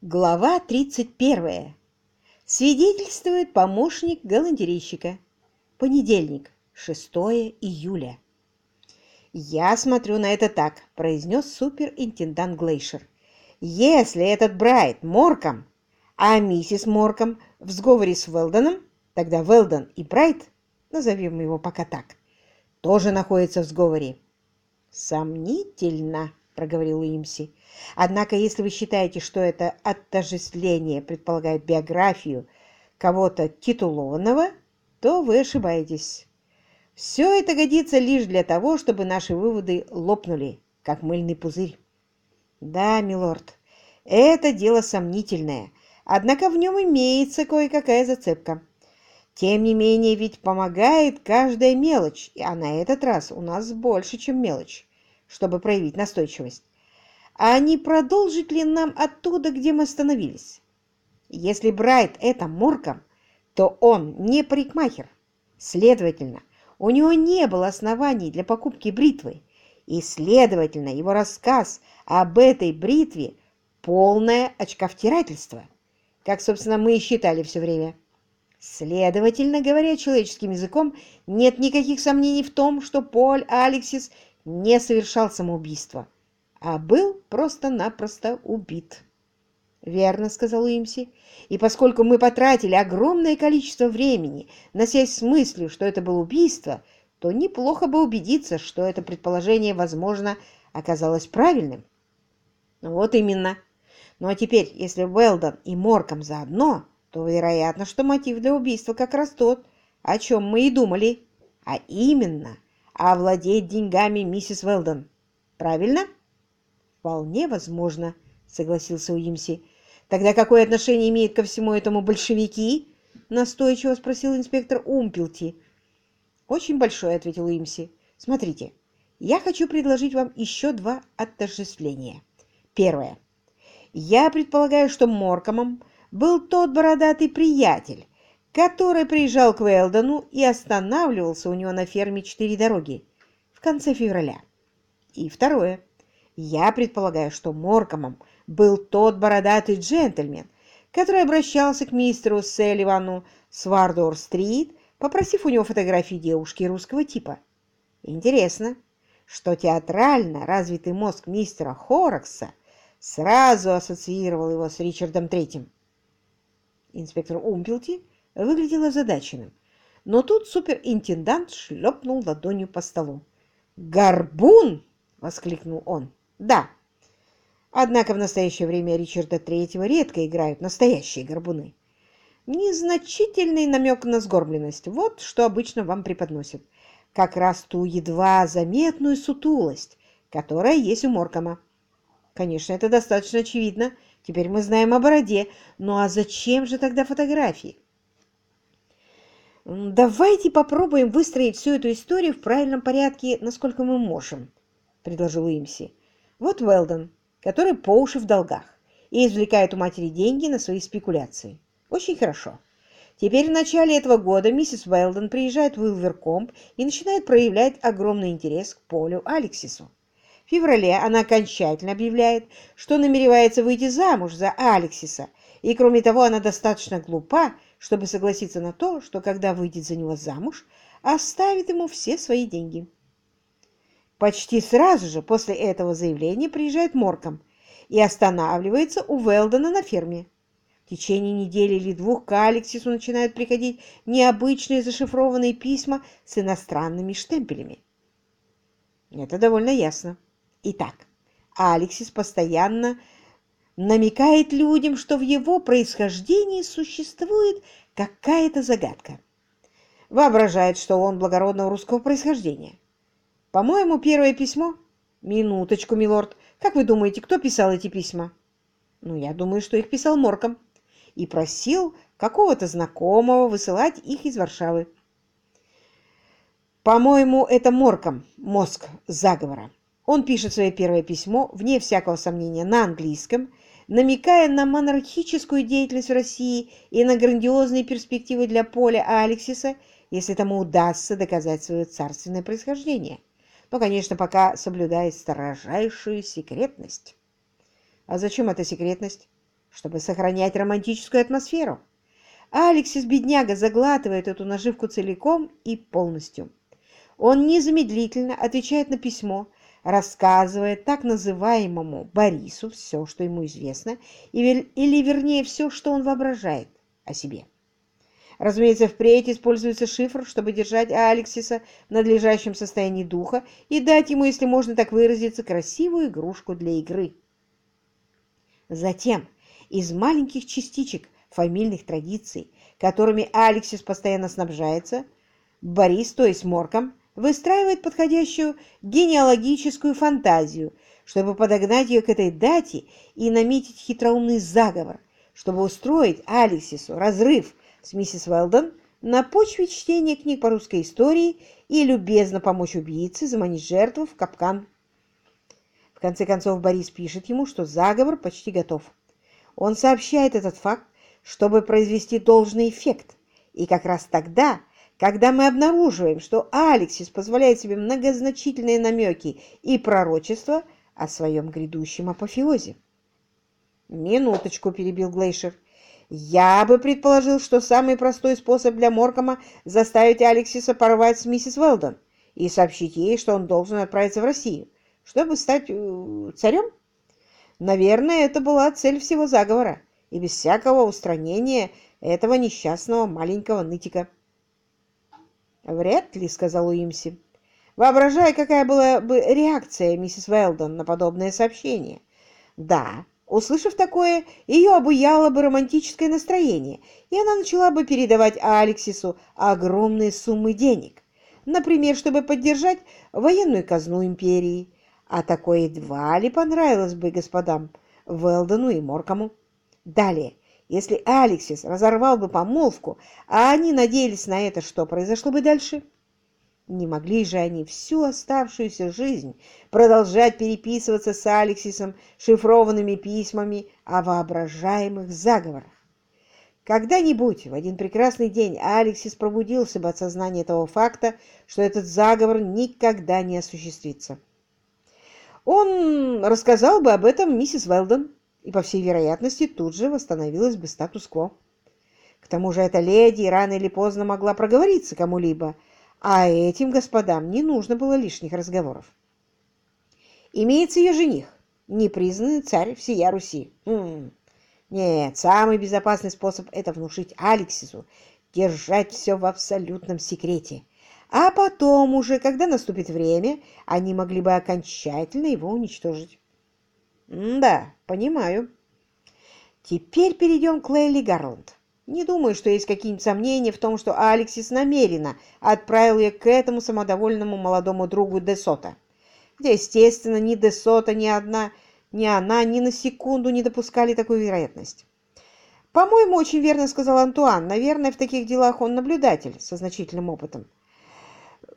Глава 31. Свидетельствует помощник галантерейщика. Понедельник, 6 июля. «Я смотрю на это так», — произнес суперинтендант Глейшер. «Если этот Брайт Морком, а миссис Морком в сговоре с Велдоном, тогда Велдон и Брайт, назовем его пока так, тоже находятся в сговоре». «Сомнительно», — проговорил Уимси. Однако, если вы считаете, что это отождествление предполагает биографию кого-то титулованного, то вы ошибаетесь. Все это годится лишь для того, чтобы наши выводы лопнули, как мыльный пузырь. Да, милорд, это дело сомнительное, однако в нем имеется кое-какая зацепка. Тем не менее, ведь помогает каждая мелочь, а на этот раз у нас больше, чем мелочь, чтобы проявить настойчивость а не продолжить ли нам оттуда, где мы остановились? Если Брайт — это Морком, то он не парикмахер. Следовательно, у него не было оснований для покупки бритвы, и, следовательно, его рассказ об этой бритве — полное очковтирательство, как, собственно, мы и считали все время. Следовательно, говоря человеческим языком, нет никаких сомнений в том, что Поль Алексис не совершал самоубийство а был просто-напросто убит. «Верно», — сказал Уимси. «И поскольку мы потратили огромное количество времени, носясь с мыслью, что это было убийство, то неплохо бы убедиться, что это предположение, возможно, оказалось правильным». «Вот именно. Ну а теперь, если Уэлдон и Морком заодно, то вероятно, что мотив для убийства как раз тот, о чем мы и думали, а именно овладеть деньгами миссис Уэлдон. Правильно?» «Вполне возможно», — согласился Уимси. «Тогда какое отношение имеют ко всему этому большевики?» — настойчиво спросил инспектор Умпелти. «Очень большое», — ответил Уимси. «Смотрите, я хочу предложить вам еще два отождествления. Первое. Я предполагаю, что Моркомом был тот бородатый приятель, который приезжал к Уэлдону и останавливался у него на ферме «Четыре дороги» в конце февраля. И второе. Я предполагаю, что Моркомом был тот бородатый джентльмен, который обращался к мистеру Селливану с Вардор-стрит, попросив у него фотографии девушки русского типа. Интересно, что театрально развитый мозг мистера Хоррокса сразу ассоциировал его с Ричардом Третьим. Инспектор Умпелти выглядел озадаченным, но тут суперинтендант шлепнул ладонью по столу. «Горбун!» — воскликнул он. Да. Однако в настоящее время Ричарда Третьего редко играют настоящие горбуны. Незначительный намек на сгорбленность. Вот что обычно вам преподносят. Как раз ту едва заметную сутулость, которая есть у Моркома. Конечно, это достаточно очевидно. Теперь мы знаем о бороде. Ну а зачем же тогда фотографии? «Давайте попробуем выстроить всю эту историю в правильном порядке, насколько мы можем», — предложил Имси. Вот Уэлдон, который по уши в долгах и извлекает у матери деньги на свои спекуляции. Очень хорошо. Теперь в начале этого года миссис Уэлдон приезжает в Уилверкомп и начинает проявлять огромный интерес к Полю Алексису. В феврале она окончательно объявляет, что намеревается выйти замуж за Алексиса, и кроме того она достаточно глупа, чтобы согласиться на то, что когда выйдет за него замуж, оставит ему все свои деньги. Почти сразу же после этого заявления приезжает Морком и останавливается у Велдона на ферме. В течение недели или двух к Алексису начинают приходить необычные зашифрованные письма с иностранными штемпелями. Это довольно ясно. Итак, Алексис постоянно намекает людям, что в его происхождении существует какая-то загадка. Воображает, что он благородного русского происхождения. По-моему, первое письмо... Минуточку, милорд. Как вы думаете, кто писал эти письма? Ну, я думаю, что их писал Морком. И просил какого-то знакомого высылать их из Варшавы. По-моему, это Морком, мозг заговора. Он пишет свое первое письмо, вне всякого сомнения, на английском, намекая на монархическую деятельность в России и на грандиозные перспективы для Поля Алексиса, если тому удастся доказать свое царственное происхождение но, конечно, пока соблюдает строжайшую секретность. А зачем эта секретность? чтобы сохранять романтическую атмосферу. Алексис, бедняга, заглатывает эту наживку целиком и полностью. Он незамедлительно отвечает на письмо, рассказывая так называемому Борису все, что ему известно, или, вернее, все, что он воображает о себе. Разумеется, впредь используется шифр, чтобы держать Алексиса в надлежащем состоянии духа и дать ему, если можно так выразиться, красивую игрушку для игры. Затем из маленьких частичек фамильных традиций, которыми Алексис постоянно снабжается, Борис, то есть Морком, выстраивает подходящую генеалогическую фантазию, чтобы подогнать ее к этой дате и наметить хитроумный заговор, чтобы устроить Алексису разрыв с миссис Уэлдон на почве чтения книг по русской истории и любезно помочь убийце заманить жертву в капкан. В конце концов Борис пишет ему, что заговор почти готов. Он сообщает этот факт, чтобы произвести должный эффект, и как раз тогда, когда мы обнаруживаем, что Алексис позволяет себе многозначительные намеки и пророчества о своем грядущем апофеозе. «Минуточку», — перебил Глейшер. «Я бы предположил, что самый простой способ для Моркома заставить Алексиса порвать с миссис Уэлдон и сообщить ей, что он должен отправиться в Россию, чтобы стать э, царем. Наверное, это была цель всего заговора, и без всякого устранения этого несчастного маленького нытика». «Вряд ли», — сказал Уимси. «Воображай, какая была бы реакция миссис Уэлдон на подобное сообщение. Да, услышав такое, ее обуяло бы романтическое настроение, и она начала бы передавать Алексису огромные суммы денег, например, чтобы поддержать военную казну империи, а такое едва ли понравилось бы господам Велдону и Моркому. Далее, если Алексис разорвал бы помолвку, а они надеялись на это, что произошло бы дальше? Не могли же они всю оставшуюся жизнь продолжать переписываться с Алексисом шифрованными письмами о воображаемых заговорах. Когда-нибудь, в один прекрасный день, Алексис пробудился бы от сознания того факта, что этот заговор никогда не осуществится. Он рассказал бы об этом миссис Велдон, и, по всей вероятности, тут же восстановилось бы статус-кво. К тому же эта леди рано или поздно могла проговориться кому-либо, а этим господам не нужно было лишних разговоров. Имеется ее жених, непризнанный царь всея Руси. М -м -м. Нет, самый безопасный способ – это внушить Алексису держать все в абсолютном секрете. А потом уже, когда наступит время, они могли бы окончательно его уничтожить. Да, понимаю. Теперь перейдем к Лейли Гарланд. Не думаю, что есть какие-нибудь сомнения в том, что Алексис намеренно отправил ее к этому самодовольному молодому другу Десота. Хотя, естественно, ни Десота, ни одна, ни она ни на секунду не допускали такую вероятность. «По-моему, очень верно сказал Антуан. Наверное, в таких делах он наблюдатель со значительным опытом.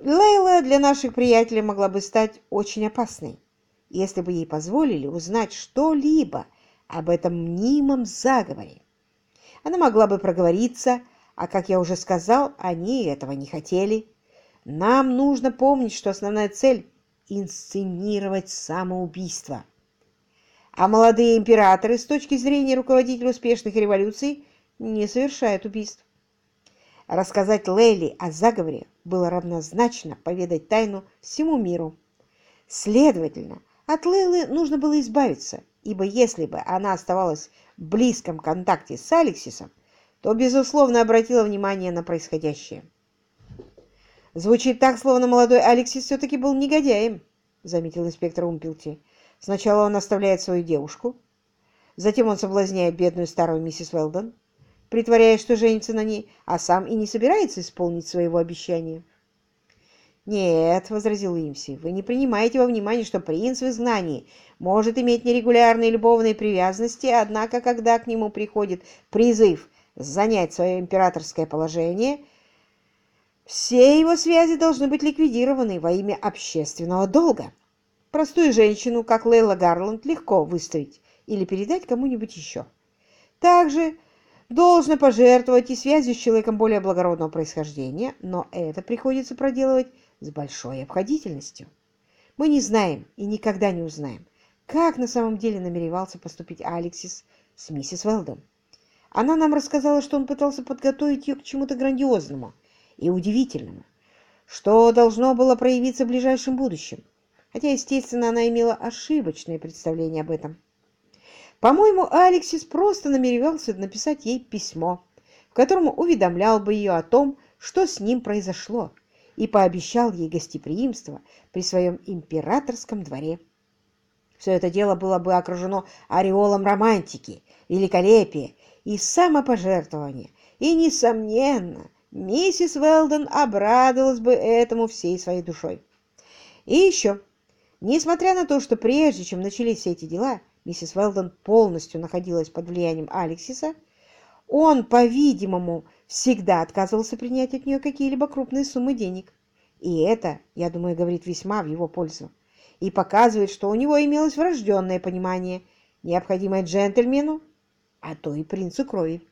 Лейла для наших приятелей могла бы стать очень опасной, если бы ей позволили узнать что-либо об этом мнимом заговоре. Она могла бы проговориться, а, как я уже сказал, они этого не хотели. Нам нужно помнить, что основная цель – инсценировать самоубийство. А молодые императоры, с точки зрения руководителей успешных революций, не совершают убийств. Рассказать Лейли о заговоре было равнозначно поведать тайну всему миру. Следовательно, от Лейлы нужно было избавиться, ибо если бы она оставалась близком контакте с Алексисом, то, безусловно, обратила внимание на происходящее. «Звучит так, словно молодой Алексис все-таки был негодяем», — заметил инспектор Умпилти. «Сначала он оставляет свою девушку, затем он соблазняет бедную старую миссис Уэлдон, притворяясь, что женится на ней, а сам и не собирается исполнить своего обещания». «Нет», — возразил Имси, — «вы не принимаете во внимание, что принц в изгнании может иметь нерегулярные любовные привязанности, однако, когда к нему приходит призыв занять свое императорское положение, все его связи должны быть ликвидированы во имя общественного долга. Простую женщину, как Лейла Гарланд, легко выставить или передать кому-нибудь еще. Также должно пожертвовать и связью с человеком более благородного происхождения, но это приходится проделывать с большой обходительностью. Мы не знаем и никогда не узнаем, как на самом деле намеревался поступить Алексис с миссис Уэлдон. Она нам рассказала, что он пытался подготовить ее к чему-то грандиозному и удивительному, что должно было проявиться в ближайшем будущем, хотя, естественно, она имела ошибочное представление об этом. По-моему, Алексис просто намеревался написать ей письмо, в котором уведомлял бы ее о том, что с ним произошло, и пообещал ей гостеприимство при своем императорском дворе. Все это дело было бы окружено ореолом романтики, великолепия и самопожертвования, и, несомненно, миссис Уэлдон обрадовалась бы этому всей своей душой. И еще, несмотря на то, что прежде чем начались все эти дела, миссис Уэлдон полностью находилась под влиянием Алексиса, он, по-видимому, всегда отказывался принять от нее какие-либо крупные суммы денег. И это, я думаю, говорит весьма в его пользу и показывает, что у него имелось врожденное понимание, необходимое джентльмену, а то и принцу крови.